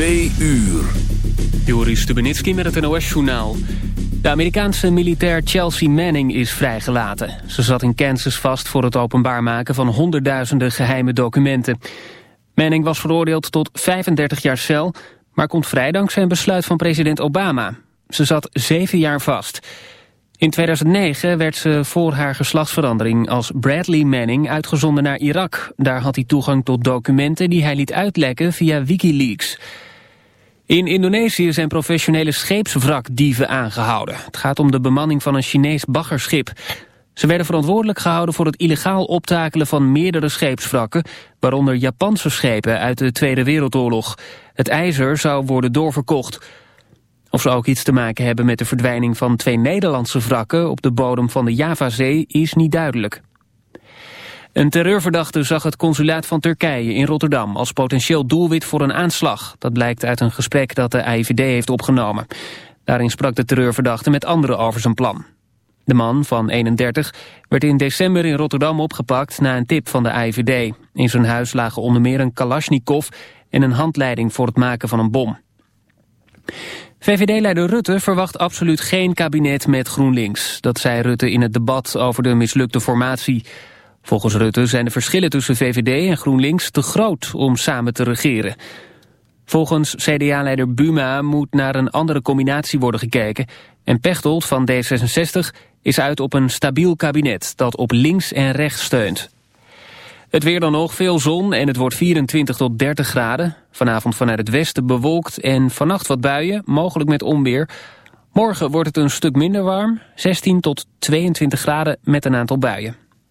2 uur. Joris Stubenitski met het NOS-journaal. De Amerikaanse militair Chelsea Manning is vrijgelaten. Ze zat in Kansas vast voor het openbaar maken van honderdduizenden geheime documenten. Manning was veroordeeld tot 35 jaar cel, maar komt vrij dankzij een besluit van president Obama. Ze zat zeven jaar vast. In 2009 werd ze voor haar geslachtsverandering als Bradley Manning uitgezonden naar Irak. Daar had hij toegang tot documenten die hij liet uitlekken via Wikileaks. In Indonesië zijn professionele scheepswrakdieven aangehouden. Het gaat om de bemanning van een Chinees baggerschip. Ze werden verantwoordelijk gehouden voor het illegaal optakelen van meerdere scheepswrakken, waaronder Japanse schepen uit de Tweede Wereldoorlog. Het ijzer zou worden doorverkocht. Of ze ook iets te maken hebben met de verdwijning van twee Nederlandse wrakken op de bodem van de Javazee is niet duidelijk. Een terreurverdachte zag het consulaat van Turkije in Rotterdam als potentieel doelwit voor een aanslag. Dat blijkt uit een gesprek dat de AIVD heeft opgenomen. Daarin sprak de terreurverdachte met anderen over zijn plan. De man van 31 werd in december in Rotterdam opgepakt na een tip van de AIVD. In zijn huis lagen onder meer een kalasjnikov en een handleiding voor het maken van een bom. VVD-leider Rutte verwacht absoluut geen kabinet met GroenLinks. Dat zei Rutte in het debat over de mislukte formatie. Volgens Rutte zijn de verschillen tussen VVD en GroenLinks te groot om samen te regeren. Volgens CDA-leider Buma moet naar een andere combinatie worden gekeken. En Pechtold van D66 is uit op een stabiel kabinet dat op links en rechts steunt. Het weer dan nog, veel zon en het wordt 24 tot 30 graden. Vanavond vanuit het westen bewolkt en vannacht wat buien, mogelijk met onweer. Morgen wordt het een stuk minder warm, 16 tot 22 graden met een aantal buien.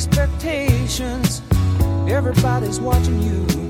Expectations, everybody's watching you.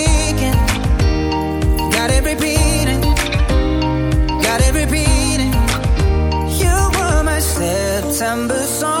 December song.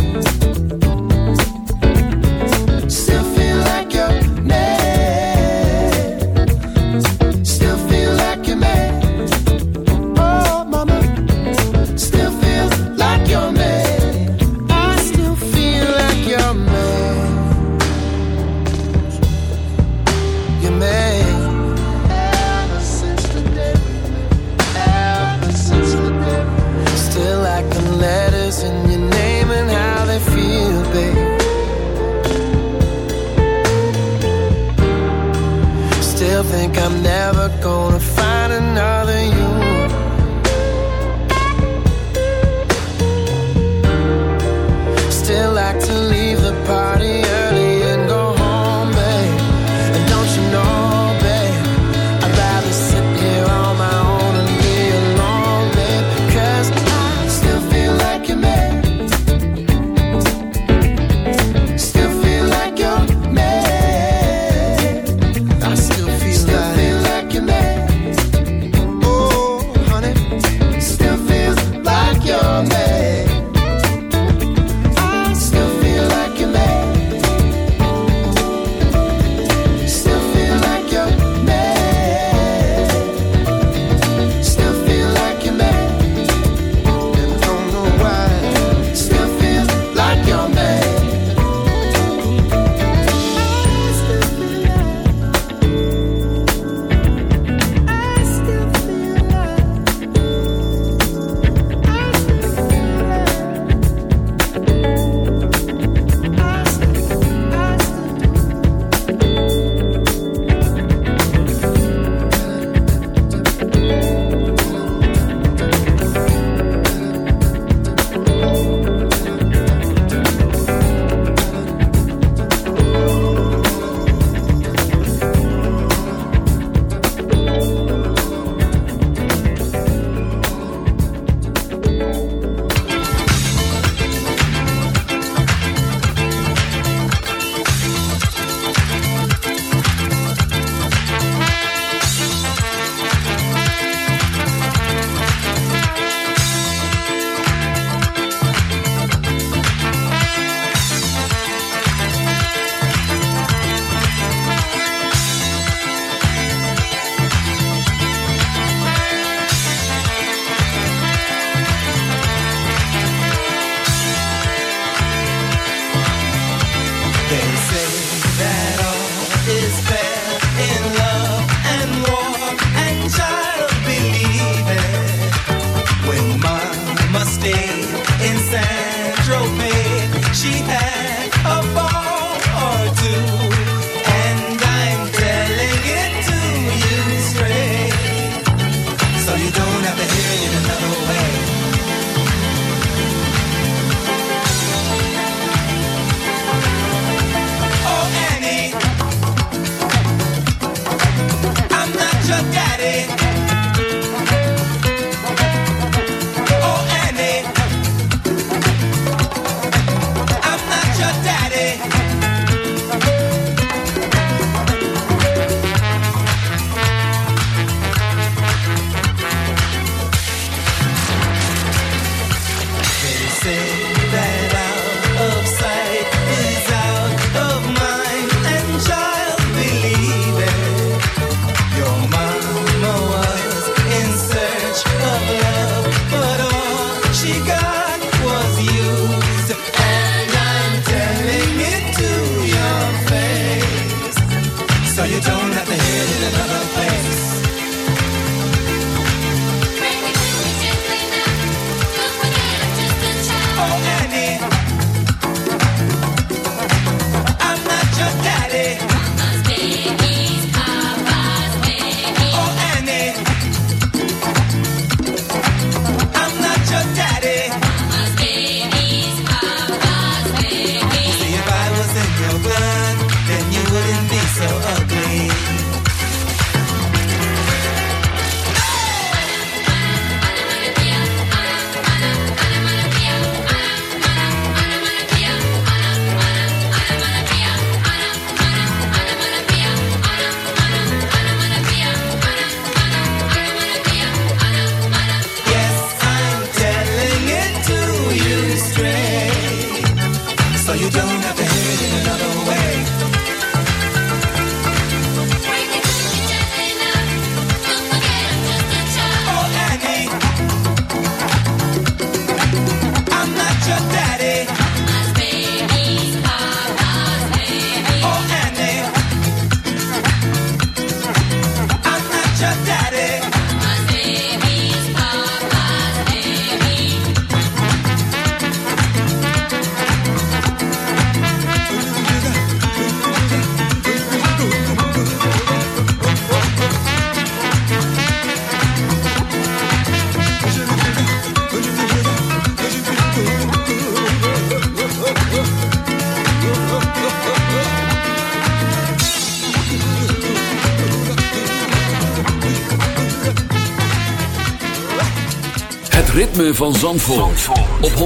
Van Zandvoort, op 106.9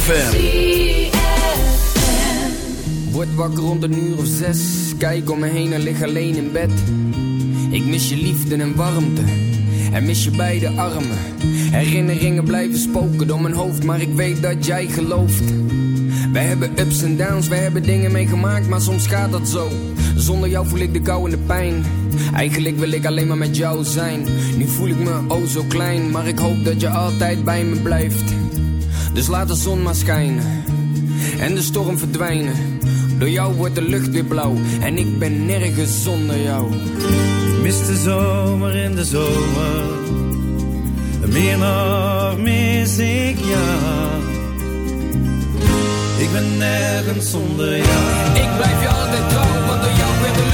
FM. Word wakker rond een uur of zes. Kijk om me heen en lig alleen in bed. Ik mis je liefde en warmte. En mis je beide armen. Herinneringen blijven spoken door mijn hoofd, maar ik weet dat jij gelooft. Wij hebben ups en downs, wij hebben dingen meegemaakt, maar soms gaat dat zo. Zonder jou voel ik de kou en de pijn. Eigenlijk wil ik alleen maar met jou zijn. Nu voel ik me oh zo klein, maar ik hoop dat je altijd bij me blijft. Dus laat de zon maar schijnen en de storm verdwijnen. Door jou wordt de lucht weer blauw en ik ben nergens zonder jou. Mis de zomer in de zomer. Meer nog mis ik jou. Ik ben nergens zonder jou. Ik blijf je altijd trouw, want door jou werd de lucht